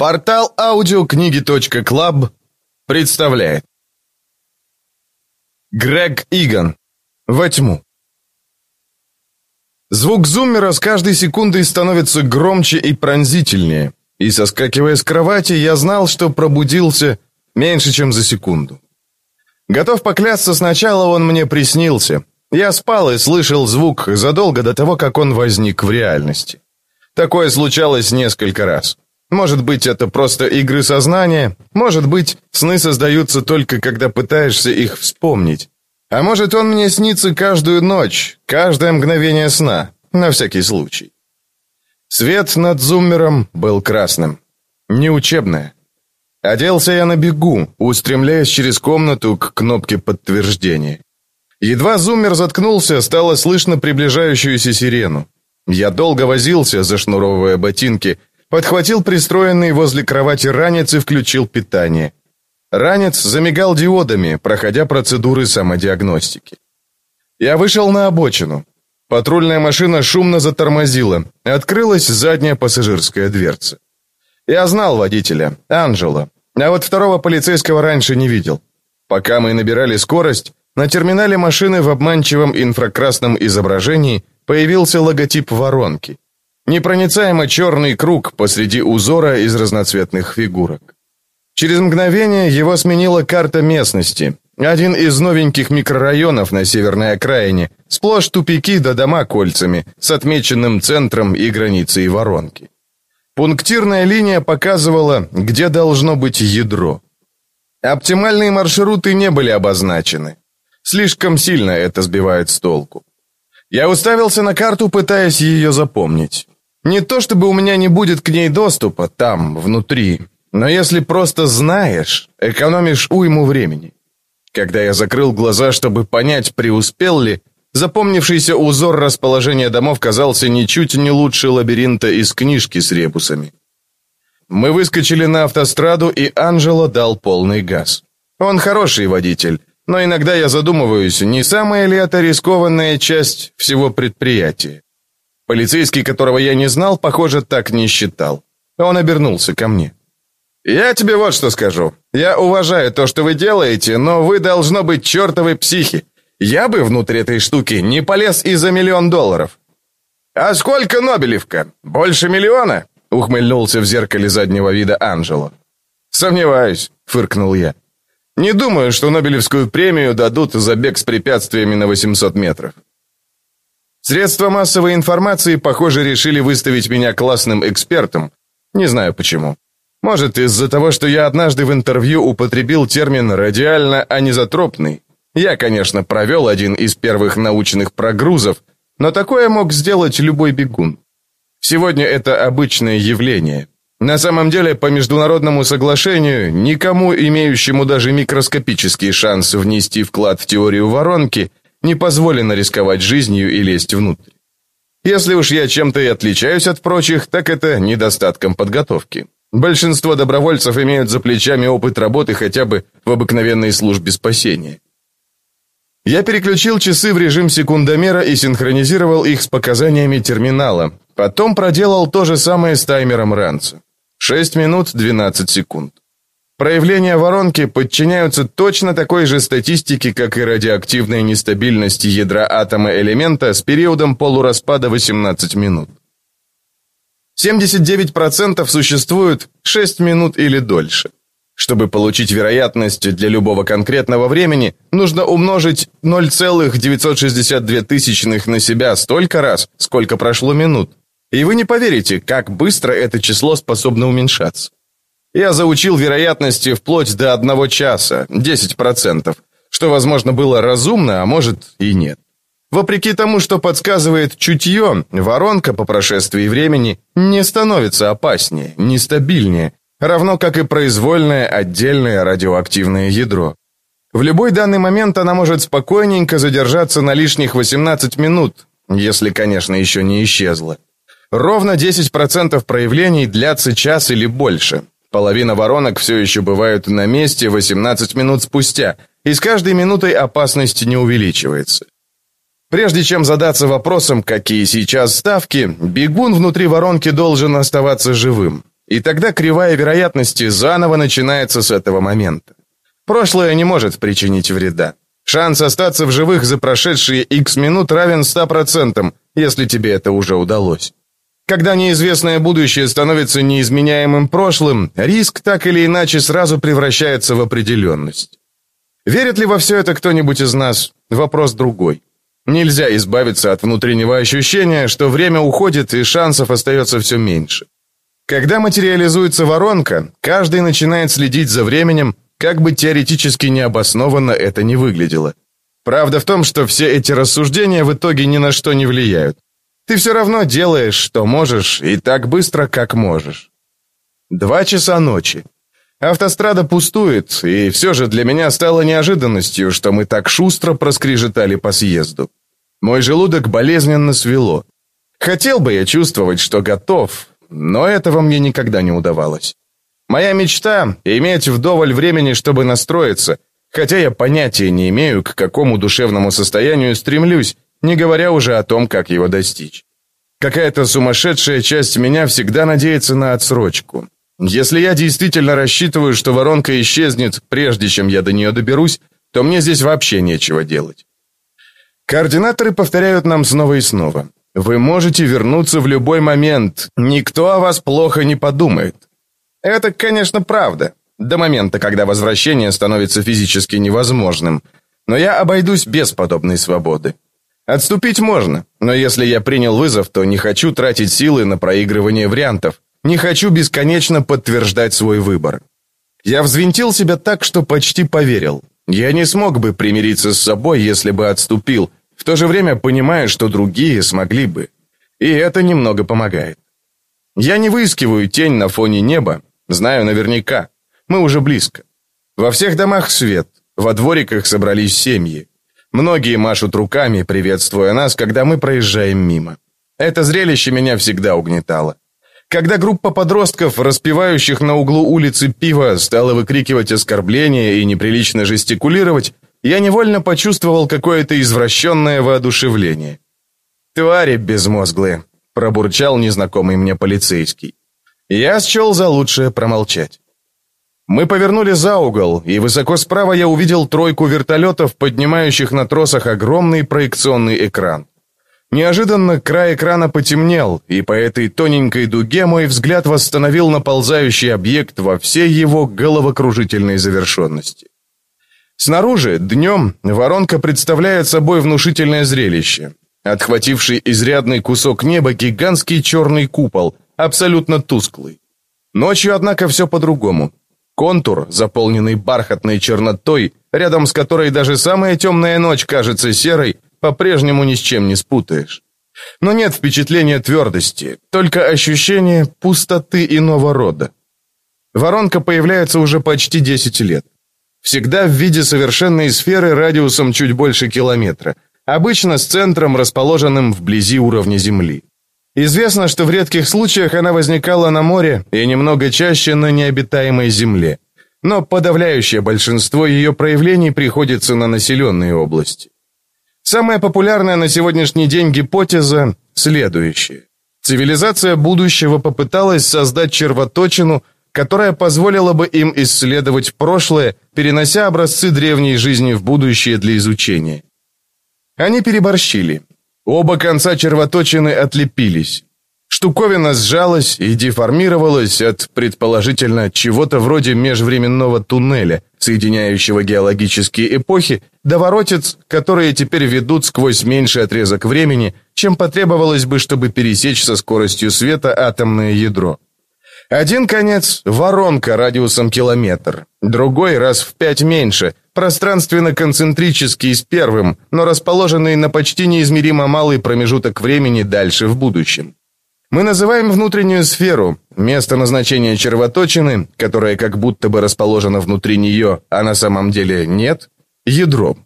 Портал аудиокниги.клаб представляет Грег Иган «Во тьму» Звук зуммера с каждой секундой становится громче и пронзительнее, и, соскакивая с кровати, я знал, что пробудился меньше, чем за секунду. Готов поклясться, сначала он мне приснился. Я спал и слышал звук задолго до того, как он возник в реальности. Такое случалось несколько раз. Может быть, это просто игры сознания, может быть, сны создаются только когда пытаешься их вспомнить. А может, он мне снится каждую ночь, каждое мгновение сна, на всякий случай. Свет над зуммером был красным. Не учебное. Оделся я на бегу, устремляясь через комнату к кнопке подтверждения. Едва зуммер заткнулся, стало слышно приближающуюся сирену. Я долго возился, зашнуровывая ботинки, подхватил пристроенный возле кровати ранец и включил питание. Ранец замигал диодами, проходя процедуры самодиагностики. Я вышел на обочину. Патрульная машина шумно затормозила. Открылась задняя пассажирская дверца. Я знал водителя, Анжела, а вот второго полицейского раньше не видел. Пока мы набирали скорость, на терминале машины в обманчивом инфракрасном изображении появился логотип воронки. Непроницаемо черный круг посреди узора из разноцветных фигурок. Через мгновение его сменила карта местности. Один из новеньких микрорайонов на северной окраине, сплошь тупики до дома кольцами, с отмеченным центром и границей воронки. Пунктирная линия показывала, где должно быть ядро. Оптимальные маршруты не были обозначены. Слишком сильно это сбивает с толку. Я уставился на карту, пытаясь ее запомнить. Не то чтобы у меня не будет к ней доступа там, внутри, но если просто знаешь, экономишь уйму времени. Когда я закрыл глаза, чтобы понять, преуспел ли, запомнившийся узор расположения домов казался ничуть не лучше лабиринта из книжки с ребусами. Мы выскочили на автостраду, и Анжело дал полный газ. Он хороший водитель, но иногда я задумываюсь, не самая ли это рискованная часть всего предприятия. Полицейский, которого я не знал, похоже, так не считал. Он обернулся ко мне. «Я тебе вот что скажу. Я уважаю то, что вы делаете, но вы должно быть чертовы психи. Я бы внутри этой штуки не полез и за миллион долларов». «А сколько Нобелевка? Больше миллиона?» ухмыльнулся в зеркале заднего вида Анжело. «Сомневаюсь», — фыркнул я. Не думаю, что Нобелевскую премию дадут за бег с препятствиями на 800 метров. Средства массовой информации, похоже, решили выставить меня классным экспертом. Не знаю почему. Может, из-за того, что я однажды в интервью употребил термин «радиально-анизотропный». Я, конечно, провел один из первых научных прогрузов, но такое мог сделать любой бегун. Сегодня это обычное явление. На самом деле, по международному соглашению, никому, имеющему даже микроскопический шанс внести вклад в теорию воронки, не позволено рисковать жизнью и лезть внутрь. Если уж я чем-то и отличаюсь от прочих, так это недостатком подготовки. Большинство добровольцев имеют за плечами опыт работы хотя бы в обыкновенной службе спасения. Я переключил часы в режим секундомера и синхронизировал их с показаниями терминала. Потом проделал то же самое с таймером ранца. 6 минут 12 секунд. Проявления воронки подчиняются точно такой же статистике, как и радиоактивная нестабильность ядра атома элемента с периодом полураспада 18 минут. 79% существуют 6 минут или дольше. Чтобы получить вероятность для любого конкретного времени, нужно умножить 0,962 тысячных на себя столько раз, сколько прошло минут. И вы не поверите, как быстро это число способно уменьшаться. Я заучил вероятности вплоть до одного часа, 10%, что, возможно, было разумно, а может и нет. Вопреки тому, что подсказывает чутье, воронка по прошествии времени не становится опаснее, нестабильнее, равно как и произвольное отдельное радиоактивное ядро. В любой данный момент она может спокойненько задержаться на лишних 18 минут, если, конечно, еще не исчезла. Ровно 10% проявлений длятся час или больше. Половина воронок все еще бывают на месте 18 минут спустя, и с каждой минутой опасность не увеличивается. Прежде чем задаться вопросом, какие сейчас ставки, бегун внутри воронки должен оставаться живым. И тогда кривая вероятности заново начинается с этого момента. Прошлое не может причинить вреда. Шанс остаться в живых за прошедшие X минут равен 100%, если тебе это уже удалось. Когда неизвестное будущее становится неизменяемым прошлым, риск так или иначе сразу превращается в определенность. Верит ли во все это кто-нибудь из нас? Вопрос другой. Нельзя избавиться от внутреннего ощущения, что время уходит и шансов остается все меньше. Когда материализуется воронка, каждый начинает следить за временем, как бы теоретически необоснованно это не выглядело. Правда в том, что все эти рассуждения в итоге ни на что не влияют. Ты все равно делаешь, что можешь, и так быстро, как можешь. Два часа ночи. Автострада пустует, и все же для меня стало неожиданностью, что мы так шустро проскрежетали по съезду. Мой желудок болезненно свело. Хотел бы я чувствовать, что готов, но этого мне никогда не удавалось. Моя мечта — иметь вдоволь времени, чтобы настроиться, хотя я понятия не имею, к какому душевному состоянию стремлюсь, не говоря уже о том, как его достичь. Какая-то сумасшедшая часть меня всегда надеется на отсрочку. Если я действительно рассчитываю, что воронка исчезнет, прежде чем я до нее доберусь, то мне здесь вообще нечего делать. Координаторы повторяют нам снова и снова. Вы можете вернуться в любой момент, никто о вас плохо не подумает. Это, конечно, правда, до момента, когда возвращение становится физически невозможным, но я обойдусь без подобной свободы. Отступить можно, но если я принял вызов, то не хочу тратить силы на проигрывание вариантов, не хочу бесконечно подтверждать свой выбор. Я взвинтил себя так, что почти поверил. Я не смог бы примириться с собой, если бы отступил, в то же время понимая, что другие смогли бы. И это немного помогает. Я не выискиваю тень на фоне неба, знаю наверняка. Мы уже близко. Во всех домах свет, во двориках собрались семьи. Многие машут руками, приветствуя нас, когда мы проезжаем мимо. Это зрелище меня всегда угнетало. Когда группа подростков, распивающих на углу улицы пиво, стала выкрикивать оскорбления и неприлично жестикулировать, я невольно почувствовал какое-то извращенное воодушевление. «Твари безмозглые», — пробурчал незнакомый мне полицейский. Я счел за лучшее промолчать. Мы повернули за угол, и высоко справа я увидел тройку вертолетов, поднимающих на тросах огромный проекционный экран. Неожиданно край экрана потемнел, и по этой тоненькой дуге мой взгляд восстановил наползающий объект во всей его головокружительной завершенности. Снаружи, днем, воронка представляет собой внушительное зрелище. Отхвативший изрядный кусок неба гигантский черный купол, абсолютно тусклый. Ночью, однако, все по-другому. Контур, заполненный бархатной чернотой, рядом с которой даже самая темная ночь кажется серой, по-прежнему ни с чем не спутаешь. Но нет впечатления твердости, только ощущение пустоты иного рода. Воронка появляется уже почти 10 лет. Всегда в виде совершенной сферы радиусом чуть больше километра, обычно с центром, расположенным вблизи уровня Земли. Известно, что в редких случаях она возникала на море и немного чаще на необитаемой земле. Но подавляющее большинство ее проявлений приходится на населенные области. Самая популярная на сегодняшний день гипотеза следующая. Цивилизация будущего попыталась создать червоточину, которая позволила бы им исследовать прошлое, перенося образцы древней жизни в будущее для изучения. Они переборщили. Оба конца червоточины отлепились. Штуковина сжалась и деформировалась от, предположительно, чего-то вроде межвременного туннеля, соединяющего геологические эпохи, до воротец, которые теперь ведут сквозь меньший отрезок времени, чем потребовалось бы, чтобы пересечь со скоростью света атомное ядро. Один конец — воронка радиусом километр, другой раз в пять меньше, пространственно-концентрический с первым, но расположенный на почти неизмеримо малый промежуток времени дальше в будущем. Мы называем внутреннюю сферу, место назначения червоточины, которое как будто бы расположено внутри нее, а на самом деле нет, ядром.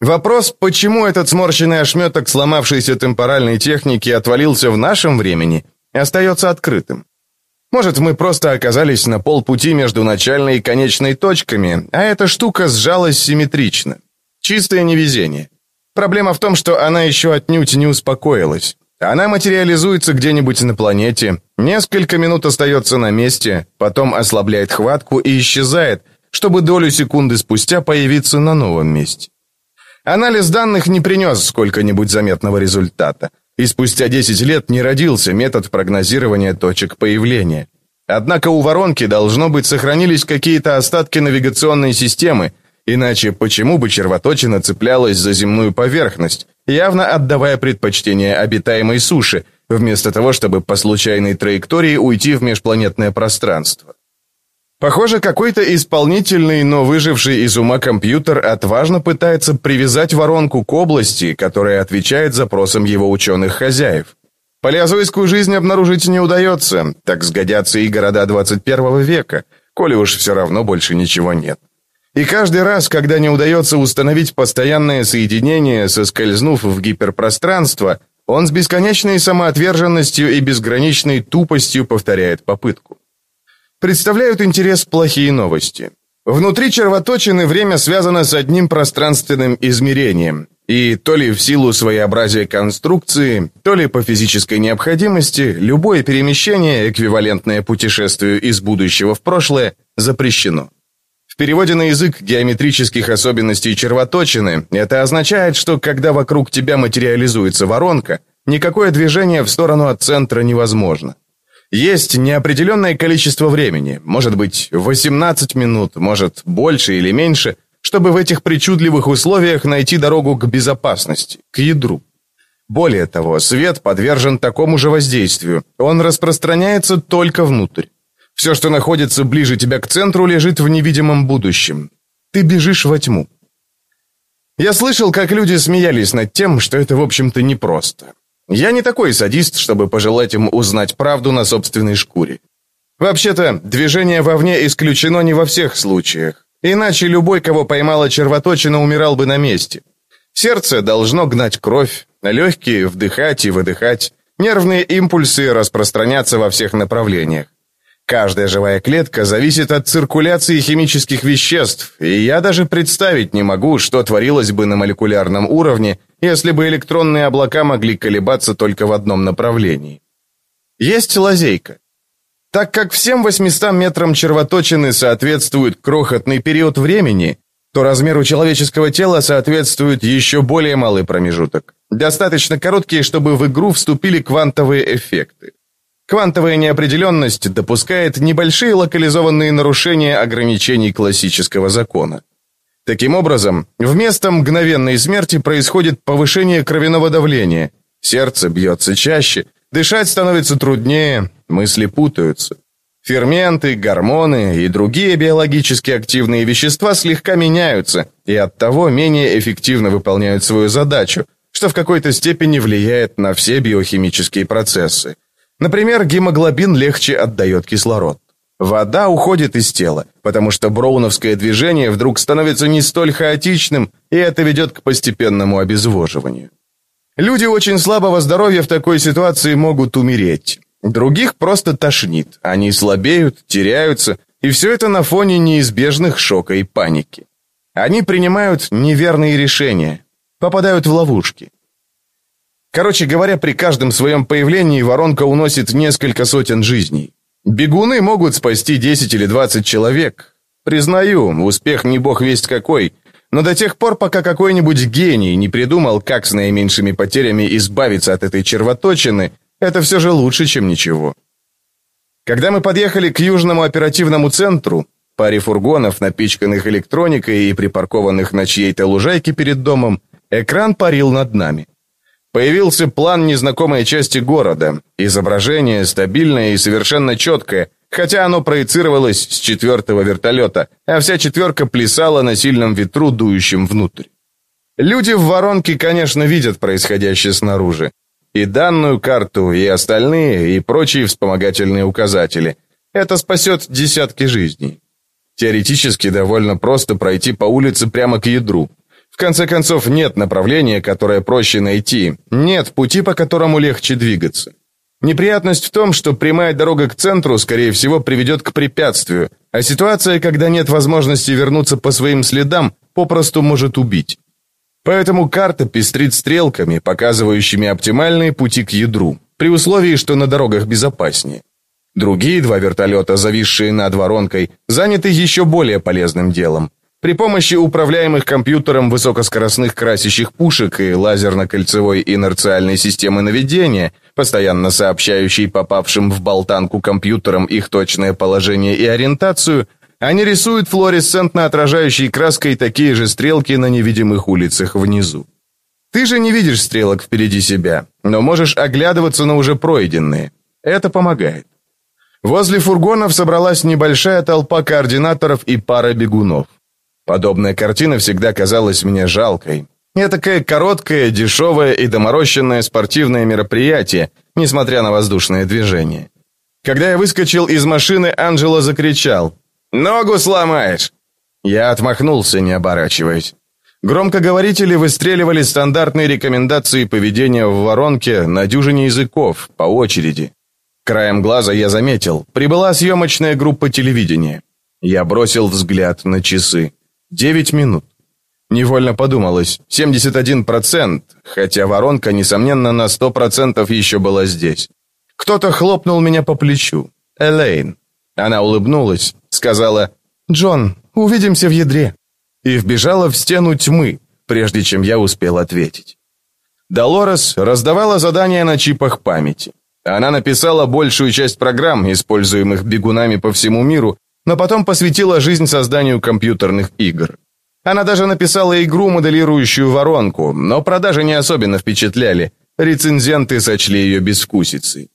Вопрос, почему этот сморщенный ошметок сломавшейся темпоральной техники отвалился в нашем времени, остается открытым. Может, мы просто оказались на полпути между начальной и конечной точками, а эта штука сжалась симметрично. Чистое невезение. Проблема в том, что она еще отнюдь не успокоилась. Она материализуется где-нибудь на планете, несколько минут остается на месте, потом ослабляет хватку и исчезает, чтобы долю секунды спустя появиться на новом месте. Анализ данных не принес сколько-нибудь заметного результата, и спустя 10 лет не родился метод прогнозирования точек появления. Однако у воронки должно быть сохранились какие-то остатки навигационной системы, иначе почему бы червоточина цеплялась за земную поверхность, явно отдавая предпочтение обитаемой суше, вместо того, чтобы по случайной траектории уйти в межпланетное пространство. Похоже, какой-то исполнительный, но выживший из ума компьютер отважно пытается привязать воронку к области, которая отвечает запросам его ученых-хозяев. Палеозойскую жизнь обнаружить не удается, так сгодятся и города 21 века, коли уж все равно больше ничего нет. И каждый раз, когда не удается установить постоянное соединение, соскользнув в гиперпространство, он с бесконечной самоотверженностью и безграничной тупостью повторяет попытку представляют интерес плохие новости. Внутри червоточины время связано с одним пространственным измерением, и то ли в силу своеобразия конструкции, то ли по физической необходимости, любое перемещение, эквивалентное путешествию из будущего в прошлое, запрещено. В переводе на язык геометрических особенностей червоточины это означает, что когда вокруг тебя материализуется воронка, никакое движение в сторону от центра невозможно. Есть неопределенное количество времени, может быть 18 минут, может больше или меньше, чтобы в этих причудливых условиях найти дорогу к безопасности, к ядру. Более того, свет подвержен такому же воздействию. Он распространяется только внутрь. Все, что находится ближе тебя к центру, лежит в невидимом будущем. Ты бежишь во тьму. Я слышал, как люди смеялись над тем, что это, в общем-то, непросто. Я не такой садист, чтобы пожелать им узнать правду на собственной шкуре. Вообще-то, движение вовне исключено не во всех случаях. Иначе любой, кого поймала червоточина, умирал бы на месте. Сердце должно гнать кровь, легкие вдыхать и выдыхать, нервные импульсы распространяться во всех направлениях. Каждая живая клетка зависит от циркуляции химических веществ, и я даже представить не могу, что творилось бы на молекулярном уровне, если бы электронные облака могли колебаться только в одном направлении. Есть лазейка. Так как всем 800 метрам червоточины соответствует крохотный период времени, то размеру человеческого тела соответствует еще более малый промежуток. Достаточно короткий, чтобы в игру вступили квантовые эффекты. Квантовая неопределенность допускает небольшие локализованные нарушения ограничений классического закона. Таким образом, вместо мгновенной смерти происходит повышение кровяного давления, сердце бьется чаще, дышать становится труднее, мысли путаются. Ферменты, гормоны и другие биологически активные вещества слегка меняются и оттого менее эффективно выполняют свою задачу, что в какой-то степени влияет на все биохимические процессы. Например, гемоглобин легче отдает кислород. Вода уходит из тела, потому что броуновское движение вдруг становится не столь хаотичным, и это ведет к постепенному обезвоживанию. Люди очень слабого здоровья в такой ситуации могут умереть. Других просто тошнит, они слабеют, теряются, и все это на фоне неизбежных шока и паники. Они принимают неверные решения, попадают в ловушки. Короче говоря, при каждом своем появлении воронка уносит несколько сотен жизней. Бегуны могут спасти 10 или 20 человек. Признаю, успех не бог весть какой, но до тех пор, пока какой-нибудь гений не придумал, как с наименьшими потерями избавиться от этой червоточины, это все же лучше, чем ничего. Когда мы подъехали к Южному оперативному центру, паре фургонов, напичканных электроникой и припаркованных на чьей-то лужайке перед домом, экран парил над нами. Появился план незнакомой части города. Изображение стабильное и совершенно четкое, хотя оно проецировалось с четвертого вертолета, а вся четверка плясала на сильном ветру, дующем внутрь. Люди в воронке, конечно, видят происходящее снаружи. И данную карту, и остальные, и прочие вспомогательные указатели. Это спасет десятки жизней. Теоретически довольно просто пройти по улице прямо к ядру. Конце концов, нет направления, которое проще найти, нет пути, по которому легче двигаться. Неприятность в том, что прямая дорога к центру, скорее всего, приведет к препятствию, а ситуация, когда нет возможности вернуться по своим следам, попросту может убить. Поэтому карта пестрит стрелками, показывающими оптимальные пути к ядру, при условии, что на дорогах безопаснее. Другие два вертолета, зависшие над воронкой, заняты еще более полезным делом. При помощи управляемых компьютером высокоскоростных красящих пушек и лазерно-кольцевой инерциальной системы наведения, постоянно сообщающей попавшим в болтанку компьютерам их точное положение и ориентацию, они рисуют флуоресцентно отражающей краской такие же стрелки на невидимых улицах внизу. Ты же не видишь стрелок впереди себя, но можешь оглядываться на уже пройденные. Это помогает. Возле фургонов собралась небольшая толпа координаторов и пара бегунов. Подобная картина всегда казалась мне жалкой. Этакое короткое, дешевое и доморощенное спортивное мероприятие, несмотря на воздушное движение. Когда я выскочил из машины, Анджело закричал «Ногу сломаешь!» Я отмахнулся, не оборачиваясь. Громкоговорители выстреливали стандартные рекомендации поведения в воронке на дюжине языков, по очереди. Краем глаза я заметил, прибыла съемочная группа телевидения. Я бросил взгляд на часы. Девять минут. Невольно подумалось, 71%, хотя воронка, несомненно, на 100% еще была здесь. Кто-то хлопнул меня по плечу. Элейн. Она улыбнулась, сказала «Джон, увидимся в ядре» и вбежала в стену тьмы, прежде чем я успел ответить. Долорес раздавала задания на чипах памяти. Она написала большую часть программ, используемых бегунами по всему миру, но потом посвятила жизнь созданию компьютерных игр. Она даже написала игру, моделирующую воронку, но продажи не особенно впечатляли. Рецензенты сочли ее безвкусицей.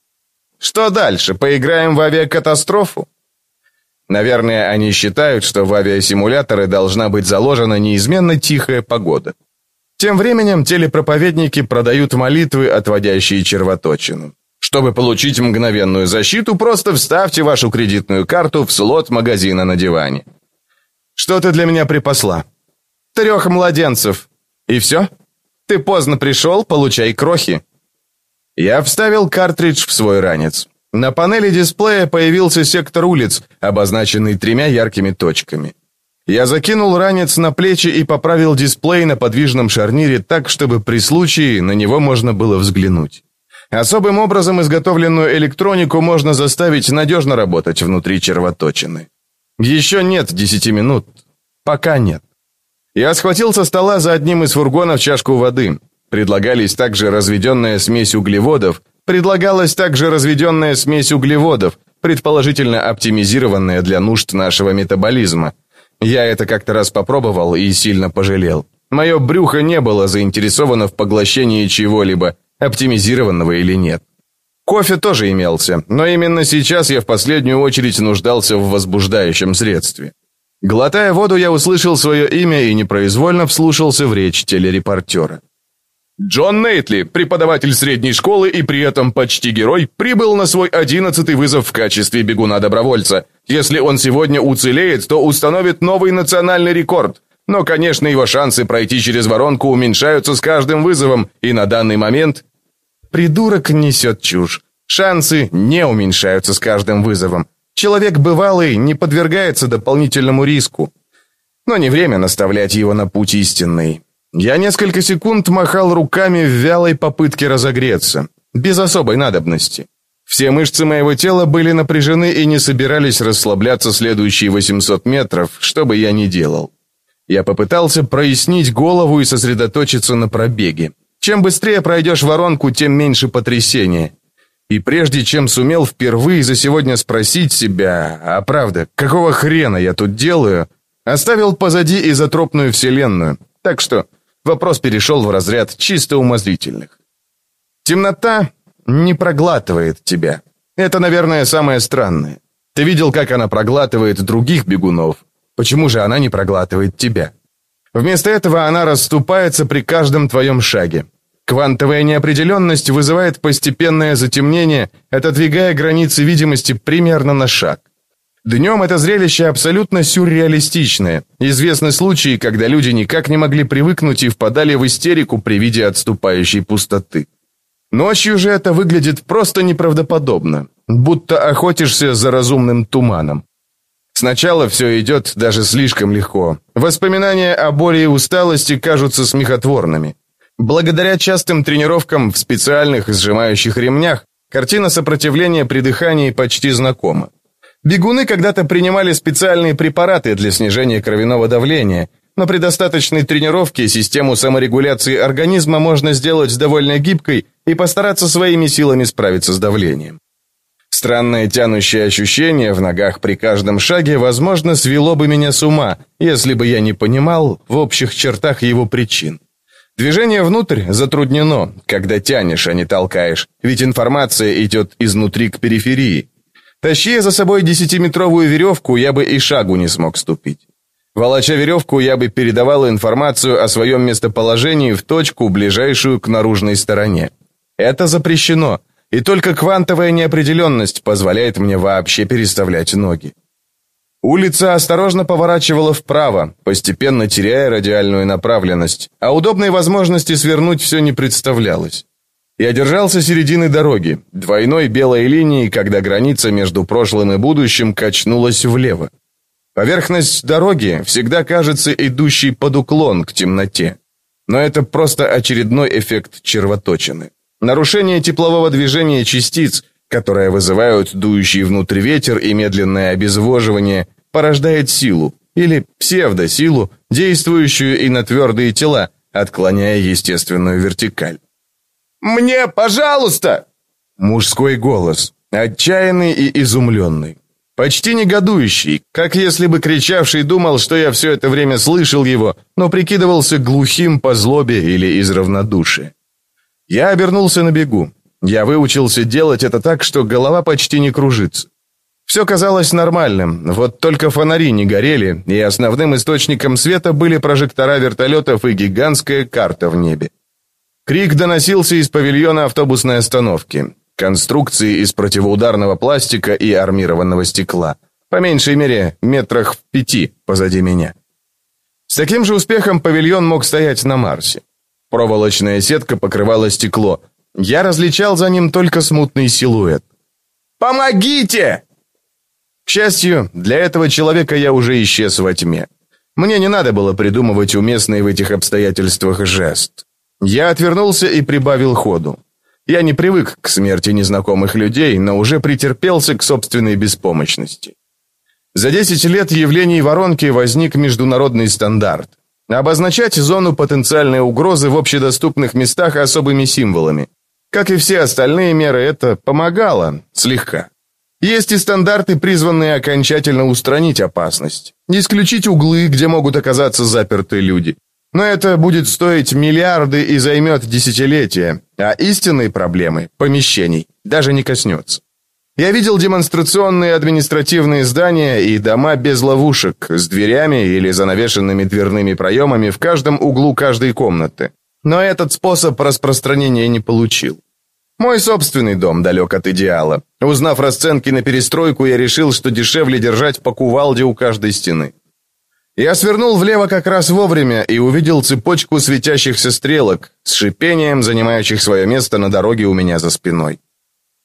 Что дальше? Поиграем в авиакатастрофу? Наверное, они считают, что в авиасимуляторы должна быть заложена неизменно тихая погода. Тем временем телепроповедники продают молитвы, отводящие червоточину. Чтобы получить мгновенную защиту, просто вставьте вашу кредитную карту в слот магазина на диване. Что ты для меня припасла? Трех младенцев. И все? Ты поздно пришел, получай крохи. Я вставил картридж в свой ранец. На панели дисплея появился сектор улиц, обозначенный тремя яркими точками. Я закинул ранец на плечи и поправил дисплей на подвижном шарнире так, чтобы при случае на него можно было взглянуть. Особым образом изготовленную электронику можно заставить надежно работать внутри червоточины. Еще нет десяти минут. Пока нет. Я схватил со стола за одним из фургонов чашку воды. Предлагались также разведенная смесь углеводов, предлагалась также разведенная смесь углеводов, предположительно оптимизированная для нужд нашего метаболизма. Я это как-то раз попробовал и сильно пожалел. Мое брюхо не было заинтересовано в поглощении чего-либо, оптимизированного или нет. Кофе тоже имелся, но именно сейчас я в последнюю очередь нуждался в возбуждающем средстве. Глотая воду, я услышал свое имя и непроизвольно вслушался в речь телерепортера. Джон Нейтли, преподаватель средней школы и при этом почти герой, прибыл на свой одиннадцатый вызов в качестве бегуна-добровольца. Если он сегодня уцелеет, то установит новый национальный рекорд. Но, конечно, его шансы пройти через воронку уменьшаются с каждым вызовом, и на данный момент Придурок несет чушь. Шансы не уменьшаются с каждым вызовом. Человек бывалый не подвергается дополнительному риску. Но не время наставлять его на путь истинный. Я несколько секунд махал руками в вялой попытке разогреться, без особой надобности. Все мышцы моего тела были напряжены и не собирались расслабляться следующие 800 метров, что бы я ни делал. Я попытался прояснить голову и сосредоточиться на пробеге. Чем быстрее пройдешь воронку, тем меньше потрясения. И прежде чем сумел впервые за сегодня спросить себя, а правда, какого хрена я тут делаю, оставил позади изотропную вселенную. Так что вопрос перешел в разряд чисто умозрительных. Темнота не проглатывает тебя. Это, наверное, самое странное. Ты видел, как она проглатывает других бегунов. Почему же она не проглатывает тебя? Вместо этого она расступается при каждом твоем шаге. Квантовая неопределенность вызывает постепенное затемнение, отодвигая границы видимости примерно на шаг. Днем это зрелище абсолютно сюрреалистичное. Известны случаи, когда люди никак не могли привыкнуть и впадали в истерику при виде отступающей пустоты. Ночью же это выглядит просто неправдоподобно, будто охотишься за разумным туманом. Сначала все идет даже слишком легко. Воспоминания о боли и усталости кажутся смехотворными. Благодаря частым тренировкам в специальных сжимающих ремнях, картина сопротивления при дыхании почти знакома. Бегуны когда-то принимали специальные препараты для снижения кровяного давления, но при достаточной тренировке систему саморегуляции организма можно сделать довольно гибкой и постараться своими силами справиться с давлением. Странное тянущее ощущение в ногах при каждом шаге, возможно, свело бы меня с ума, если бы я не понимал в общих чертах его причин. Движение внутрь затруднено, когда тянешь, а не толкаешь, ведь информация идет изнутри к периферии. Тащи за собой десятиметровую веревку, я бы и шагу не смог ступить. Волоча веревку, я бы передавал информацию о своем местоположении в точку, ближайшую к наружной стороне. Это запрещено, и только квантовая неопределенность позволяет мне вообще переставлять ноги. Улица осторожно поворачивала вправо, постепенно теряя радиальную направленность, а удобной возможности свернуть все не представлялось. Я держался середины дороги, двойной белой линии, когда граница между прошлым и будущим качнулась влево. Поверхность дороги всегда кажется идущей под уклон к темноте. Но это просто очередной эффект червоточины. Нарушение теплового движения частиц, которые вызывают дующий внутрь ветер и медленное обезвоживание, порождает силу, или псевдосилу, действующую и на твердые тела, отклоняя естественную вертикаль. «Мне, пожалуйста!» Мужской голос, отчаянный и изумленный. Почти негодующий, как если бы кричавший думал, что я все это время слышал его, но прикидывался глухим по злобе или из равнодушия. Я обернулся на бегу. Я выучился делать это так, что голова почти не кружится. Все казалось нормальным, вот только фонари не горели, и основным источником света были прожектора вертолетов и гигантская карта в небе. Крик доносился из павильона автобусной остановки конструкции из противоударного пластика и армированного стекла, по меньшей мере метрах в пяти позади меня. С таким же успехом павильон мог стоять на Марсе. Проволочная сетка покрывала стекло. Я различал за ним только смутный силуэт. «Помогите!» К счастью, для этого человека я уже исчез во тьме. Мне не надо было придумывать уместный в этих обстоятельствах жест. Я отвернулся и прибавил ходу. Я не привык к смерти незнакомых людей, но уже претерпелся к собственной беспомощности. За 10 лет явлений воронки возник международный стандарт. Обозначать зону потенциальной угрозы в общедоступных местах особыми символами. Как и все остальные меры, это помогало, слегка. Есть и стандарты, призванные окончательно устранить опасность. Исключить углы, где могут оказаться заперты люди. Но это будет стоить миллиарды и займет десятилетия, а истинной проблемы, помещений, даже не коснется. Я видел демонстрационные административные здания и дома без ловушек, с дверями или занавешенными дверными проемами в каждом углу каждой комнаты. Но этот способ распространения не получил. Мой собственный дом далек от идеала. Узнав расценки на перестройку, я решил, что дешевле держать по кувалде у каждой стены. Я свернул влево как раз вовремя и увидел цепочку светящихся стрелок с шипением, занимающих свое место на дороге у меня за спиной.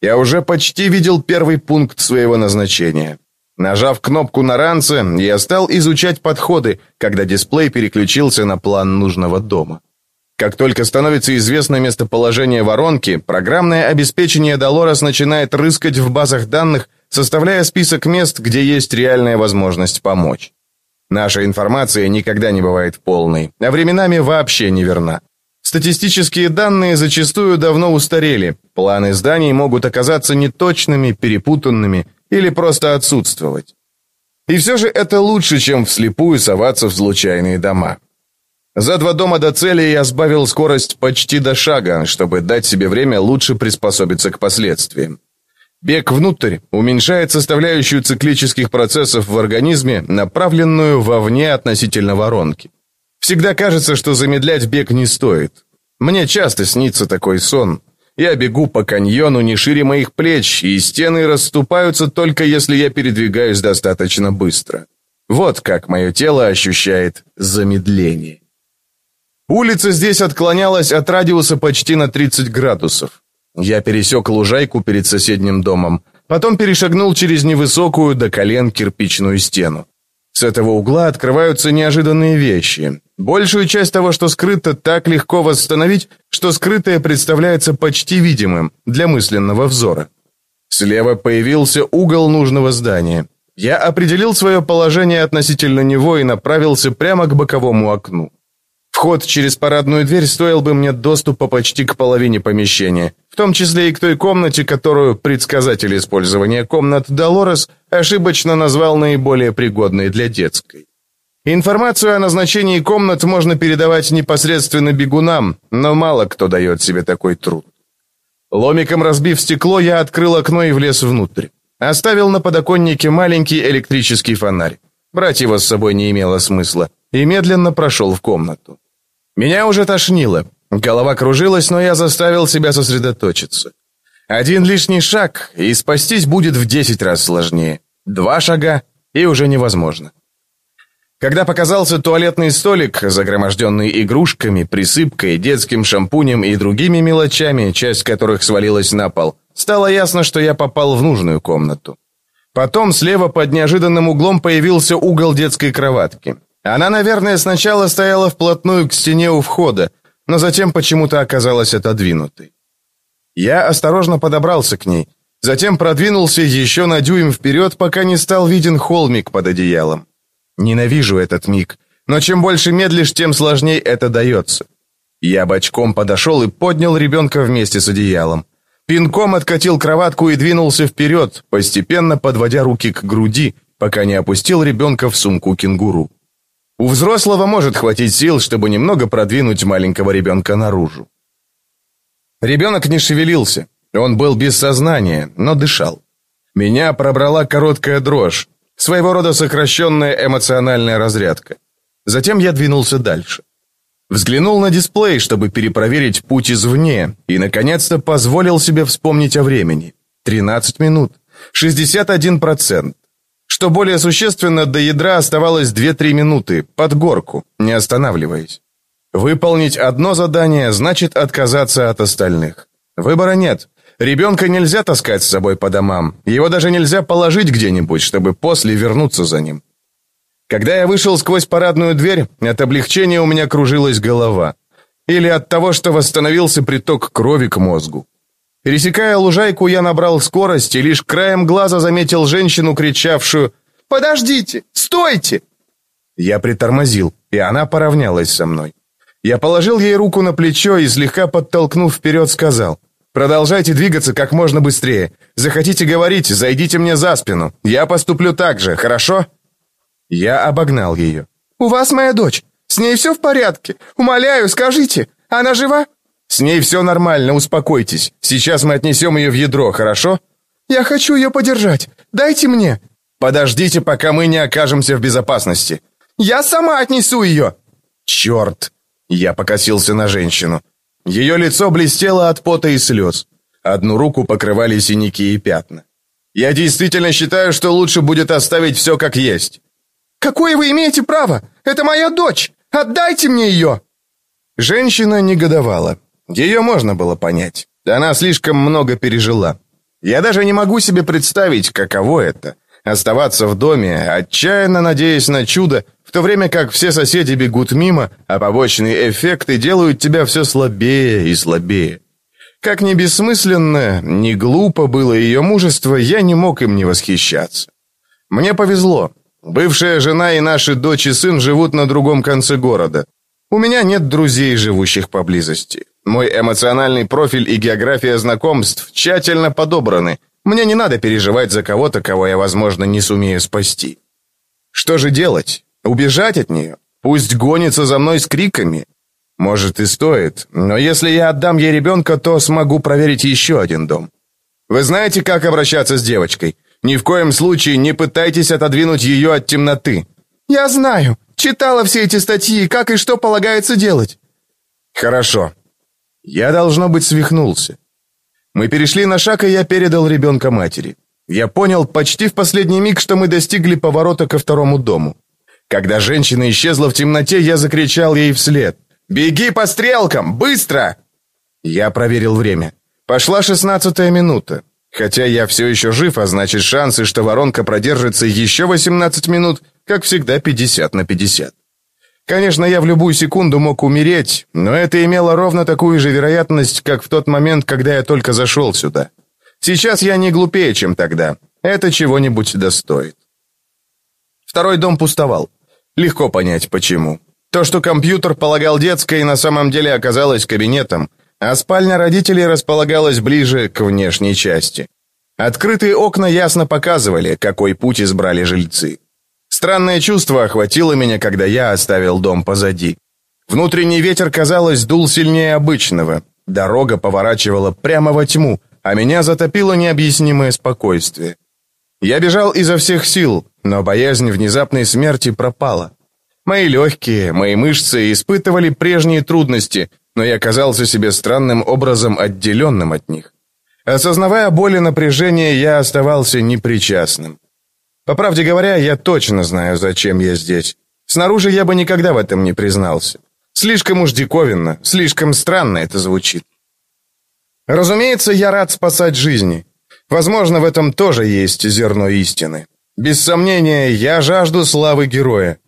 Я уже почти видел первый пункт своего назначения. Нажав кнопку на ранце, я стал изучать подходы, когда дисплей переключился на план нужного дома. Как только становится известно местоположение воронки, программное обеспечение Долорес начинает рыскать в базах данных, составляя список мест, где есть реальная возможность помочь. Наша информация никогда не бывает полной, а временами вообще неверна. Статистические данные зачастую давно устарели, планы зданий могут оказаться неточными, перепутанными или просто отсутствовать. И все же это лучше, чем вслепую соваться в случайные дома. За два дома до цели я сбавил скорость почти до шага, чтобы дать себе время лучше приспособиться к последствиям. Бег внутрь уменьшает составляющую циклических процессов в организме, направленную вовне относительно воронки. Всегда кажется, что замедлять бег не стоит. Мне часто снится такой сон. Я бегу по каньону не шире моих плеч, и стены расступаются только если я передвигаюсь достаточно быстро. Вот как мое тело ощущает замедление. Улица здесь отклонялась от радиуса почти на 30 градусов. Я пересек лужайку перед соседним домом. потом перешагнул через невысокую до колен кирпичную стену. С этого угла открываются неожиданные вещи. Большую часть того, что скрыто, так легко восстановить, что скрытое представляется почти видимым для мысленного взора. Слева появился угол нужного здания. Я определил свое положение относительно него и направился прямо к боковому окну. Вход через парадную дверь стоил бы мне доступа почти к половине помещения, в том числе и к той комнате, которую предсказатель использования комнат Долорес ошибочно назвал наиболее пригодной для детской. Информацию о назначении комнат можно передавать непосредственно бегунам, но мало кто дает себе такой труд. Ломиком разбив стекло, я открыл окно и влез внутрь. Оставил на подоконнике маленький электрический фонарь. Брать его с собой не имело смысла. И медленно прошел в комнату. Меня уже тошнило. Голова кружилась, но я заставил себя сосредоточиться. Один лишний шаг, и спастись будет в десять раз сложнее. Два шага, и уже невозможно. Когда показался туалетный столик, загроможденный игрушками, присыпкой, детским шампунем и другими мелочами, часть которых свалилась на пол, стало ясно, что я попал в нужную комнату. Потом слева под неожиданным углом появился угол детской кроватки. Она, наверное, сначала стояла вплотную к стене у входа, но затем почему-то оказалась отодвинутой. Я осторожно подобрался к ней, затем продвинулся еще на дюйм вперед, пока не стал виден холмик под одеялом. Ненавижу этот миг, но чем больше медлишь, тем сложнее это дается. Я бочком подошел и поднял ребенка вместе с одеялом. Пинком откатил кроватку и двинулся вперед, постепенно подводя руки к груди, пока не опустил ребенка в сумку кенгуру. У взрослого может хватить сил, чтобы немного продвинуть маленького ребенка наружу. Ребенок не шевелился. Он был без сознания, но дышал. Меня пробрала короткая дрожь, своего рода сокращенная эмоциональная разрядка. Затем я двинулся дальше. Взглянул на дисплей, чтобы перепроверить путь извне, и, наконец-то, позволил себе вспомнить о времени. 13 минут. 61%. Что более существенно, до ядра оставалось 2-3 минуты, под горку, не останавливаясь. Выполнить одно задание значит отказаться от остальных. Выбора нет. Ребенка нельзя таскать с собой по домам. Его даже нельзя положить где-нибудь, чтобы после вернуться за ним. Когда я вышел сквозь парадную дверь, от облегчения у меня кружилась голова. Или от того, что восстановился приток крови к мозгу. Пересекая лужайку, я набрал скорость и лишь краем глаза заметил женщину, кричавшую «Подождите! Стойте!». Я притормозил, и она поравнялась со мной. Я положил ей руку на плечо и, слегка подтолкнув вперед, сказал «Продолжайте двигаться как можно быстрее. Захотите говорить, зайдите мне за спину. Я поступлю так же, хорошо?» Я обогнал ее. «У вас моя дочь. С ней все в порядке. Умоляю, скажите, она жива?» «С ней все нормально, успокойтесь. Сейчас мы отнесем ее в ядро, хорошо?» «Я хочу ее подержать. Дайте мне». «Подождите, пока мы не окажемся в безопасности». «Я сама отнесу ее». «Черт!» Я покосился на женщину. Ее лицо блестело от пота и слез. Одну руку покрывали синяки и пятна. «Я действительно считаю, что лучше будет оставить все как есть». «Какое вы имеете право? Это моя дочь! Отдайте мне ее!» Женщина негодовала. Ее можно было понять. Она слишком много пережила. Я даже не могу себе представить, каково это — оставаться в доме, отчаянно надеясь на чудо, в то время как все соседи бегут мимо, а побочные эффекты делают тебя все слабее и слабее. Как ни бессмысленно, ни глупо было ее мужество, я не мог им не восхищаться. Мне повезло. Бывшая жена и наши дочь и сын живут на другом конце города. У меня нет друзей, живущих поблизости. Мой эмоциональный профиль и география знакомств тщательно подобраны. Мне не надо переживать за кого-то, кого я, возможно, не сумею спасти. Что же делать? Убежать от нее? Пусть гонится за мной с криками? Может и стоит, но если я отдам ей ребенка, то смогу проверить еще один дом. Вы знаете, как обращаться с девочкой? Ни в коем случае не пытайтесь отодвинуть ее от темноты. Я знаю. Читала все эти статьи, как и что полагается делать. Хорошо. Я, должно быть, свихнулся. Мы перешли на шаг, и я передал ребенка матери. Я понял почти в последний миг, что мы достигли поворота ко второму дому. Когда женщина исчезла в темноте, я закричал ей вслед. «Беги по стрелкам! Быстро!» Я проверил время. Пошла шестнадцатая минута. Хотя я все еще жив, а значит шансы, что воронка продержится еще 18 минут, как всегда 50 на 50. Конечно, я в любую секунду мог умереть, но это имело ровно такую же вероятность, как в тот момент, когда я только зашел сюда. Сейчас я не глупее, чем тогда. Это чего-нибудь достоит. Второй дом пустовал. Легко понять, почему. То, что компьютер полагал детской, на самом деле оказалось кабинетом, а спальня родителей располагалась ближе к внешней части. Открытые окна ясно показывали, какой путь избрали жильцы. Странное чувство охватило меня, когда я оставил дом позади. Внутренний ветер, казалось, дул сильнее обычного. Дорога поворачивала прямо во тьму, а меня затопило необъяснимое спокойствие. Я бежал изо всех сил, но боязнь внезапной смерти пропала. Мои легкие, мои мышцы испытывали прежние трудности, но я казался себе странным образом отделенным от них. Осознавая боль и напряжение, я оставался непричастным. По правде говоря, я точно знаю, зачем я здесь. Снаружи я бы никогда в этом не признался. Слишком уж диковинно, слишком странно это звучит. Разумеется, я рад спасать жизни. Возможно, в этом тоже есть зерно истины. Без сомнения, я жажду славы героя.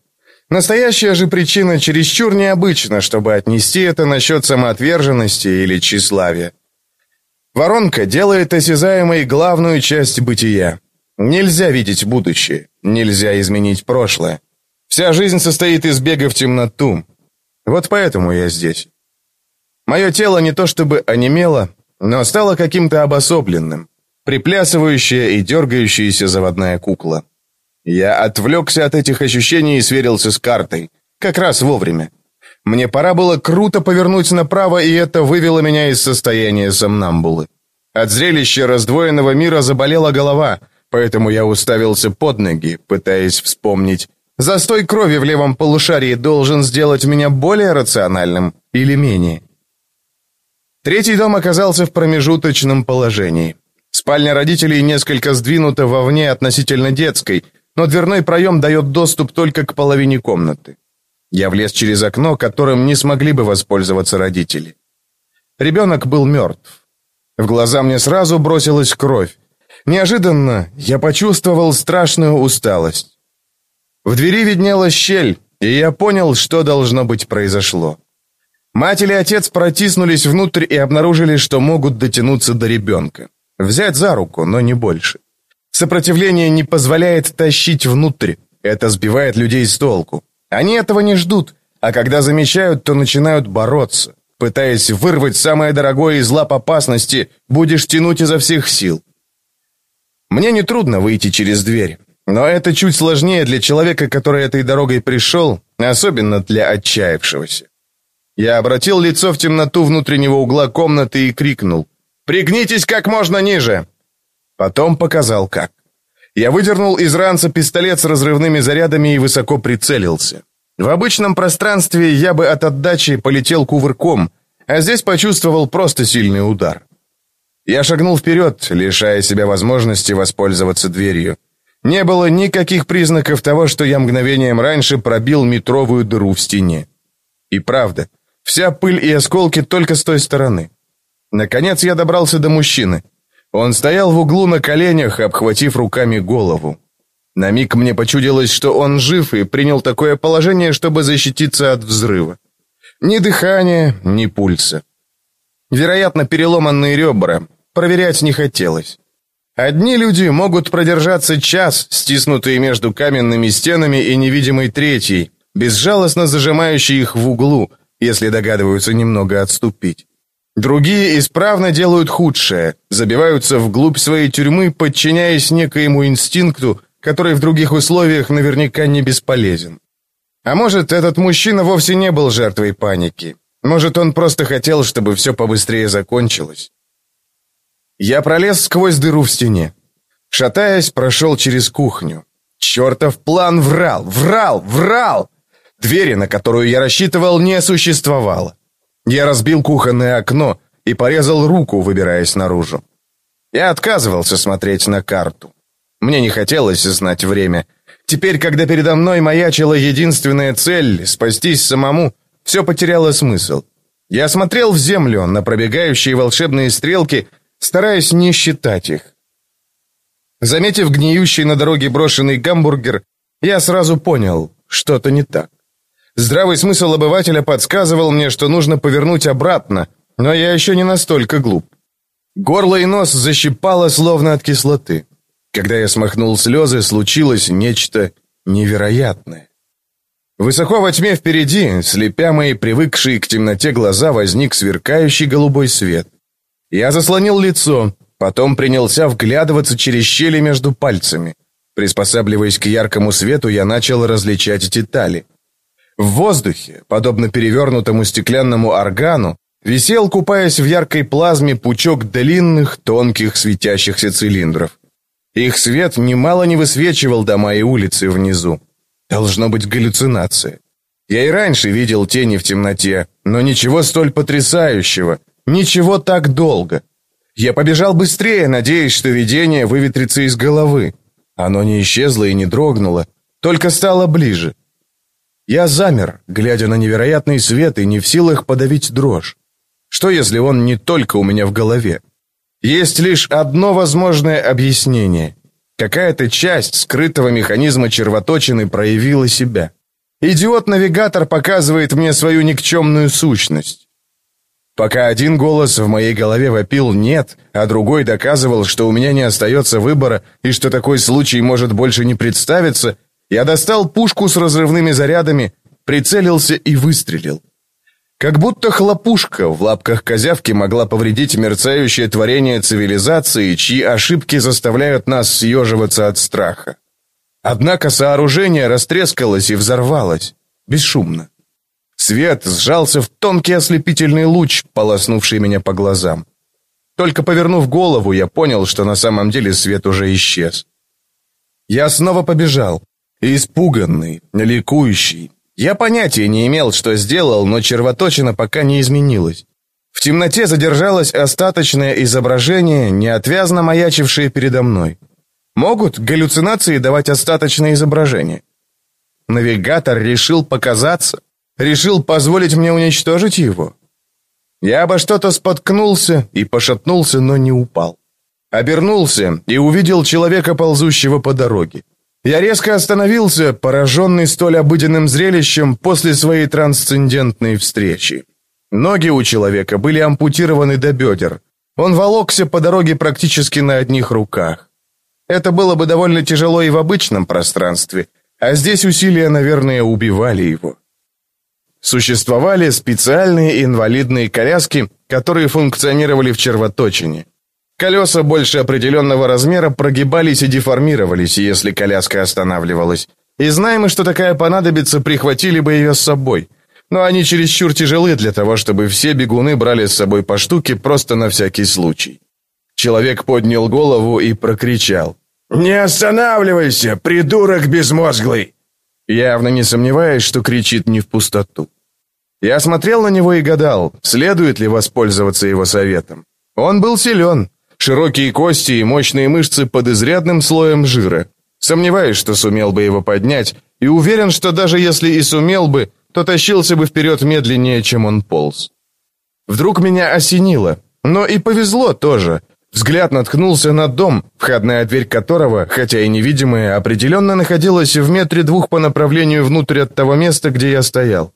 Настоящая же причина чересчур необычна, чтобы отнести это насчет самоотверженности или тщеславия. Воронка делает осязаемой главную часть бытия. Нельзя видеть будущее, нельзя изменить прошлое. Вся жизнь состоит из бега в темноту. Вот поэтому я здесь. Мое тело не то чтобы онемело, но стало каким-то обособленным, приплясывающая и дергающаяся заводная кукла. Я отвлекся от этих ощущений и сверился с картой. Как раз вовремя. Мне пора было круто повернуть направо, и это вывело меня из состояния сомнамбулы. От зрелища раздвоенного мира заболела голова, поэтому я уставился под ноги, пытаясь вспомнить, застой крови в левом полушарии должен сделать меня более рациональным или менее. Третий дом оказался в промежуточном положении. Спальня родителей несколько сдвинута вовне относительно детской, но дверной проем дает доступ только к половине комнаты. Я влез через окно, которым не смогли бы воспользоваться родители. Ребенок был мертв. В глаза мне сразу бросилась кровь. Неожиданно я почувствовал страшную усталость. В двери виднелась щель, и я понял, что должно быть произошло. Мать или отец протиснулись внутрь и обнаружили, что могут дотянуться до ребенка. Взять за руку, но не больше. Сопротивление не позволяет тащить внутрь. Это сбивает людей с толку. Они этого не ждут, а когда замечают, то начинают бороться. Пытаясь вырвать самое дорогое из лап опасности, будешь тянуть изо всех сил. Мне нетрудно выйти через дверь, но это чуть сложнее для человека, который этой дорогой пришел, особенно для отчаявшегося. Я обратил лицо в темноту внутреннего угла комнаты и крикнул «Пригнитесь как можно ниже!» Потом показал как. Я выдернул из ранца пистолет с разрывными зарядами и высоко прицелился. В обычном пространстве я бы от отдачи полетел кувырком, а здесь почувствовал просто сильный удар. Я шагнул вперед, лишая себя возможности воспользоваться дверью. Не было никаких признаков того, что я мгновением раньше пробил метровую дыру в стене. И правда, вся пыль и осколки только с той стороны. Наконец я добрался до мужчины. Он стоял в углу на коленях, обхватив руками голову. На миг мне почудилось, что он жив и принял такое положение, чтобы защититься от взрыва. Ни дыхания, ни пульса. Вероятно, переломанные ребра, проверять не хотелось. Одни люди могут продержаться час, стиснутые между каменными стенами и невидимой третьей, безжалостно зажимающей их в углу, если догадываются немного отступить. Другие исправно делают худшее, забиваются вглубь своей тюрьмы, подчиняясь некоему инстинкту, который в других условиях наверняка не бесполезен. А может, этот мужчина вовсе не был жертвой паники. Может, он просто хотел, чтобы все побыстрее закончилось. Я пролез сквозь дыру в стене. Шатаясь, прошел через кухню. Чертов план врал, врал, врал! Двери, на которую я рассчитывал, не существовало. Я разбил кухонное окно и порезал руку, выбираясь наружу. Я отказывался смотреть на карту. Мне не хотелось знать время. Теперь, когда передо мной маячила единственная цель — спастись самому, все потеряло смысл. Я смотрел в землю на пробегающие волшебные стрелки стараясь не считать их. Заметив гниющий на дороге брошенный гамбургер, я сразу понял, что-то не так. Здравый смысл обывателя подсказывал мне, что нужно повернуть обратно, но я еще не настолько глуп. Горло и нос защипало, словно от кислоты. Когда я смахнул слезы, случилось нечто невероятное. Высоко во тьме впереди, слепя мои привыкшие к темноте глаза, возник сверкающий голубой свет. Я заслонил лицо, потом принялся вглядываться через щели между пальцами. Приспосабливаясь к яркому свету, я начал различать детали. В воздухе, подобно перевернутому стеклянному органу, висел, купаясь в яркой плазме, пучок длинных, тонких, светящихся цилиндров. Их свет немало не высвечивал дома и улицы внизу. Должно быть галлюцинация. Я и раньше видел тени в темноте, но ничего столь потрясающего, ничего так долго. Я побежал быстрее, надеясь, что видение выветрится из головы. Оно не исчезло и не дрогнуло, только стало ближе. Я замер, глядя на невероятный свет и не в силах подавить дрожь. Что, если он не только у меня в голове? Есть лишь одно возможное объяснение. Какая-то часть скрытого механизма червоточины проявила себя. Идиот-навигатор показывает мне свою никчемную сущность. Пока один голос в моей голове вопил «нет», а другой доказывал, что у меня не остается выбора и что такой случай может больше не представиться, я достал пушку с разрывными зарядами, прицелился и выстрелил. Как будто хлопушка в лапках козявки могла повредить мерцающее творение цивилизации, чьи ошибки заставляют нас съеживаться от страха. Однако сооружение растрескалось и взорвалось, бесшумно. Свет сжался в тонкий ослепительный луч, полоснувший меня по глазам. Только повернув голову, я понял, что на самом деле свет уже исчез. Я снова побежал, испуганный, ликующий, я понятия не имел, что сделал, но червоточина пока не изменилась. В темноте задержалось остаточное изображение, неотвязно маячившее передо мной. Могут галлюцинации давать остаточное изображение? Навигатор решил показаться, решил позволить мне уничтожить его. Я обо что-то споткнулся и пошатнулся, но не упал. Обернулся и увидел человека, ползущего по дороге. Я резко остановился, пораженный столь обыденным зрелищем после своей трансцендентной встречи. Ноги у человека были ампутированы до бедер. Он волокся по дороге практически на одних руках. Это было бы довольно тяжело и в обычном пространстве, а здесь усилия, наверное, убивали его. Существовали специальные инвалидные коляски, которые функционировали в червоточине. Колеса больше определенного размера прогибались и деформировались, если коляска останавливалась. И знаем мы, что такая понадобится, прихватили бы ее с собой. Но они чересчур тяжелы для того, чтобы все бегуны брали с собой по штуке просто на всякий случай. Человек поднял голову и прокричал. «Не останавливайся, придурок безмозглый!» Явно не сомневаясь, что кричит не в пустоту. Я смотрел на него и гадал, следует ли воспользоваться его советом. Он был силен, широкие кости и мощные мышцы под изрядным слоем жира. Сомневаюсь, что сумел бы его поднять, и уверен, что даже если и сумел бы, то тащился бы вперед медленнее, чем он полз. Вдруг меня осенило, но и повезло тоже. Взгляд наткнулся на дом, входная дверь которого, хотя и невидимая, определенно находилась в метре двух по направлению внутрь от того места, где я стоял.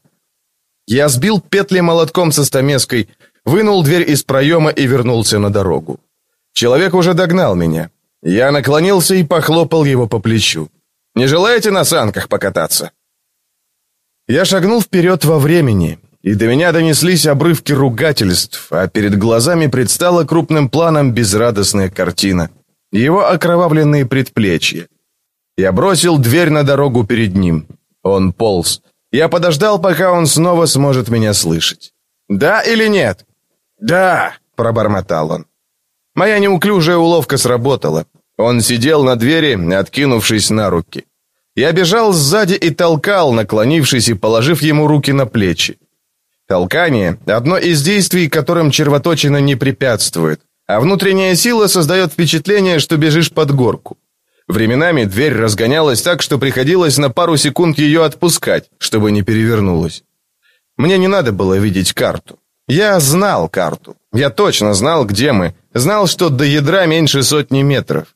Я сбил петли молотком со стамеской, вынул дверь из проема и вернулся на дорогу. Человек уже догнал меня. Я наклонился и похлопал его по плечу. «Не желаете на санках покататься?» Я шагнул вперед во времени, и до меня донеслись обрывки ругательств, а перед глазами предстала крупным планом безрадостная картина. Его окровавленные предплечья. Я бросил дверь на дорогу перед ним. Он полз. Я подождал, пока он снова сможет меня слышать. «Да или нет?» «Да», — пробормотал он. Моя неуклюжая уловка сработала. Он сидел на двери, откинувшись на руки. Я бежал сзади и толкал, наклонившись и положив ему руки на плечи. Толкание – одно из действий, которым червоточина не препятствует, а внутренняя сила создает впечатление, что бежишь под горку. Временами дверь разгонялась так, что приходилось на пару секунд ее отпускать, чтобы не перевернулась. Мне не надо было видеть карту. Я знал карту. Я точно знал, где мы. Знал, что до ядра меньше сотни метров.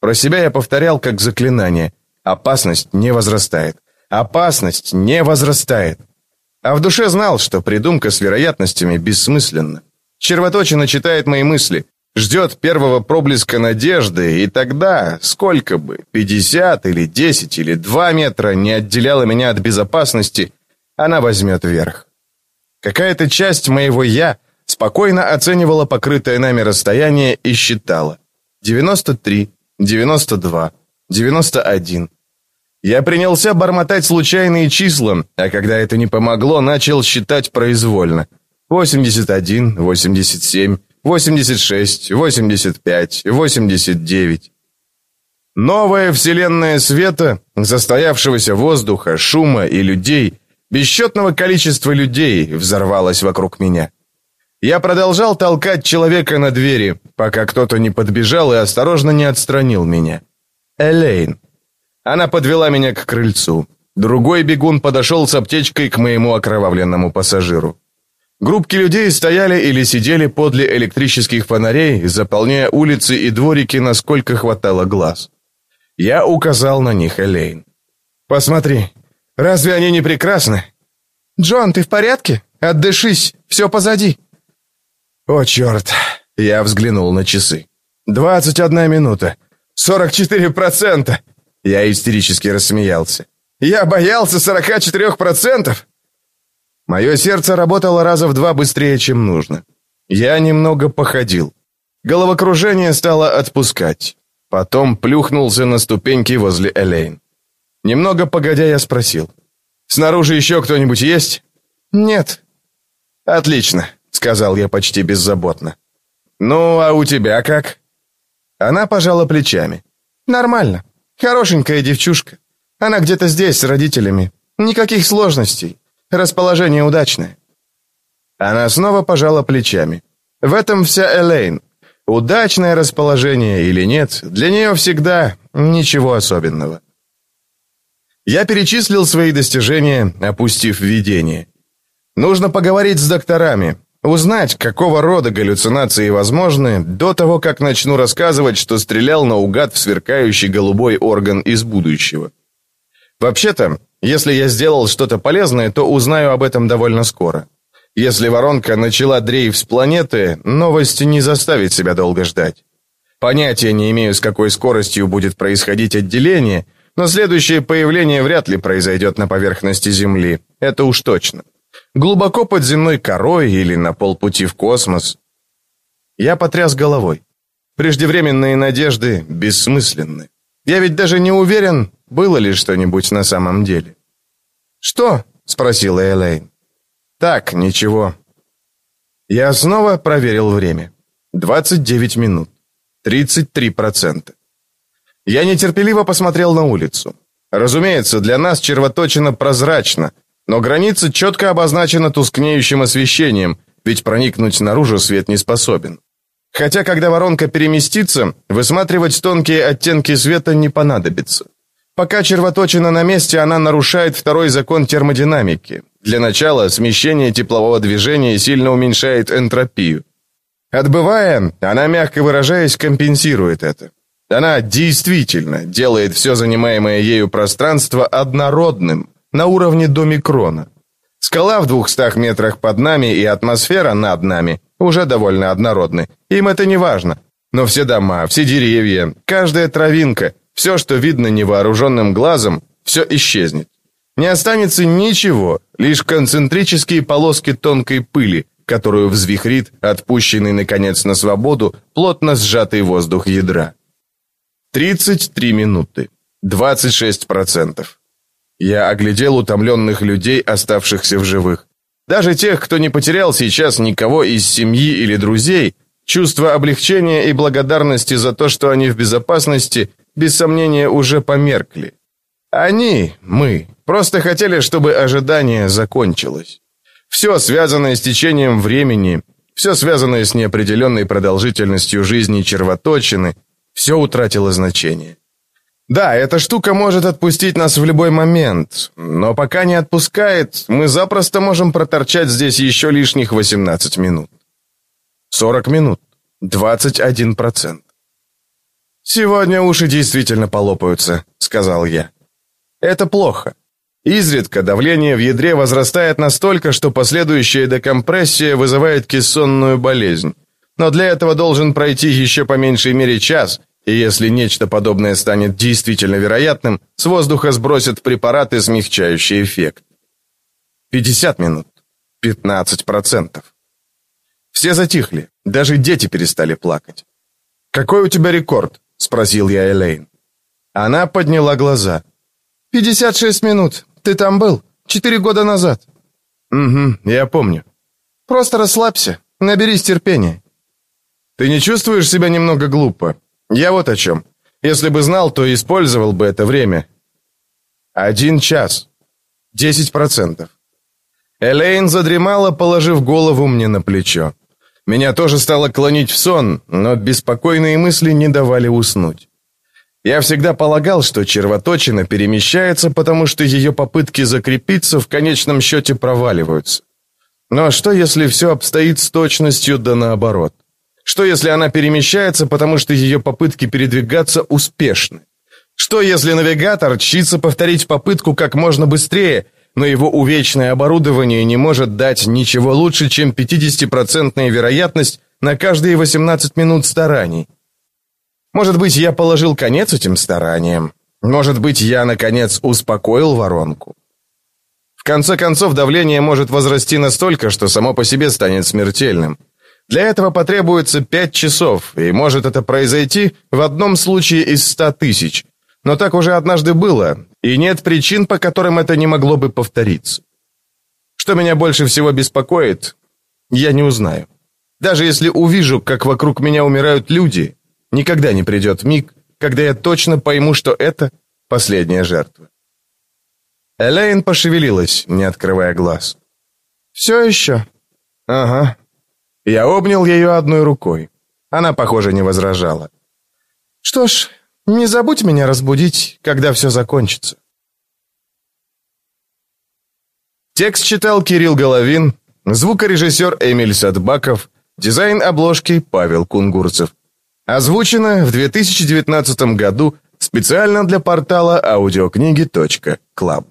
Про себя я повторял как заклинание. Опасность не возрастает. Опасность не возрастает. А в душе знал, что придумка с вероятностями бессмысленна. Червоточина читает мои мысли, ждет первого проблеска надежды, и тогда, сколько бы, 50 или 10 или 2 метра не отделяло меня от безопасности, она возьмет верх. Какая-то часть моего «я» спокойно оценивала покрытое нами расстояние и считала. 93, 92, 91. Я принялся бормотать случайные числа, а когда это не помогло, начал считать произвольно. 81, 87, 86, 85, 89. Новая вселенная света, застоявшегося воздуха, шума и людей, бесчетного количества людей взорвалась вокруг меня. Я продолжал толкать человека на двери, пока кто-то не подбежал и осторожно не отстранил меня. Элейн. Она подвела меня к крыльцу. Другой бегун подошел с аптечкой к моему окровавленному пассажиру. Группки людей стояли или сидели подле электрических фонарей, заполняя улицы и дворики, насколько хватало глаз. Я указал на них Элейн. «Посмотри, разве они не прекрасны?» «Джон, ты в порядке? Отдышись, все позади». «О, черт!» Я взглянул на часы. «Двадцать одна минута. Сорок четыре процента!» Я истерически рассмеялся. «Я боялся сорока четырех процентов!» Мое сердце работало раза в два быстрее, чем нужно. Я немного походил. Головокружение стало отпускать. Потом плюхнулся на ступеньки возле Элейн. Немного погодя я спросил. «Снаружи еще кто-нибудь есть?» «Нет». «Отлично сказал я почти беззаботно. Ну, а у тебя как? Она пожала плечами. Нормально. Хорошенькая девчушка. Она где-то здесь с родителями. Никаких сложностей. Расположение удачное. Она снова пожала плечами. В этом вся Элейн. Удачное расположение или нет, для нее всегда ничего особенного. Я перечислил свои достижения, опустив видение. Нужно поговорить с докторами, Узнать, какого рода галлюцинации возможны, до того, как начну рассказывать, что стрелял наугад в сверкающий голубой орган из будущего. Вообще-то, если я сделал что-то полезное, то узнаю об этом довольно скоро. Если воронка начала дрейф с планеты, новость не заставит себя долго ждать. Понятия не имею, с какой скоростью будет происходить отделение, но следующее появление вряд ли произойдет на поверхности Земли, это уж точно. Глубоко под земной корой или на полпути в космос. Я потряс головой. Преждевременные надежды бессмысленны. Я ведь даже не уверен, было ли что-нибудь на самом деле. «Что?» — спросила Элейн. «Так, ничего». Я снова проверил время. 29 минут. 33%. Я нетерпеливо посмотрел на улицу. Разумеется, для нас червоточина прозрачна, но граница четко обозначена тускнеющим освещением, ведь проникнуть наружу свет не способен. Хотя, когда воронка переместится, высматривать тонкие оттенки света не понадобится. Пока червоточина на месте, она нарушает второй закон термодинамики. Для начала, смещение теплового движения сильно уменьшает энтропию. Отбывая, она, мягко выражаясь, компенсирует это. Она действительно делает все занимаемое ею пространство однородным, на уровне до микрона. Скала в двухстах метрах под нами и атмосфера над нами уже довольно однородны. Им это не важно. Но все дома, все деревья, каждая травинка, все, что видно невооруженным глазом, все исчезнет. Не останется ничего, лишь концентрические полоски тонкой пыли, которую взвихрит отпущенный, наконец, на свободу плотно сжатый воздух ядра. 33 минуты. 26%. Я оглядел утомленных людей, оставшихся в живых. Даже тех, кто не потерял сейчас никого из семьи или друзей, чувство облегчения и благодарности за то, что они в безопасности, без сомнения, уже померкли. Они, мы, просто хотели, чтобы ожидание закончилось. Все связанное с течением времени, все связанное с неопределенной продолжительностью жизни червоточины, все утратило значение. Да, эта штука может отпустить нас в любой момент, но пока не отпускает, мы запросто можем проторчать здесь еще лишних 18 минут. 40 минут. 21%. «Сегодня уши действительно полопаются», — сказал я. «Это плохо. Изредка давление в ядре возрастает настолько, что последующая декомпрессия вызывает кессонную болезнь. Но для этого должен пройти еще по меньшей мере час, и если нечто подобное станет действительно вероятным, с воздуха сбросят препараты, смягчающие эффект. 50 минут. 15%. Все затихли, даже дети перестали плакать. «Какой у тебя рекорд?» — спросил я Элейн. Она подняла глаза. «56 минут. Ты там был? Четыре года назад». «Угу, я помню». «Просто расслабься, наберись терпения». «Ты не чувствуешь себя немного глупо? Я вот о чем. Если бы знал, то использовал бы это время. Один час. Десять процентов. Элейн задремала, положив голову мне на плечо. Меня тоже стало клонить в сон, но беспокойные мысли не давали уснуть. Я всегда полагал, что червоточина перемещается, потому что ее попытки закрепиться в конечном счете проваливаются. Но что, если все обстоит с точностью да наоборот? Что, если она перемещается, потому что ее попытки передвигаться успешны? Что, если навигатор чится повторить попытку как можно быстрее, но его увечное оборудование не может дать ничего лучше, чем 50% вероятность на каждые 18 минут стараний? Может быть, я положил конец этим стараниям? Может быть, я, наконец, успокоил воронку? В конце концов, давление может возрасти настолько, что само по себе станет смертельным. Для этого потребуется пять часов, и может это произойти в одном случае из ста тысяч. Но так уже однажды было, и нет причин, по которым это не могло бы повториться. Что меня больше всего беспокоит, я не узнаю. Даже если увижу, как вокруг меня умирают люди, никогда не придет миг, когда я точно пойму, что это последняя жертва. Элейн пошевелилась, не открывая глаз. «Все еще?» «Ага», я обнял ее одной рукой. Она, похоже, не возражала. «Что ж, не забудь меня разбудить, когда все закончится». Текст читал Кирилл Головин, звукорежиссер Эмиль Садбаков, дизайн обложки Павел Кунгурцев. Озвучено в 2019 году специально для портала аудиокниги.клаб.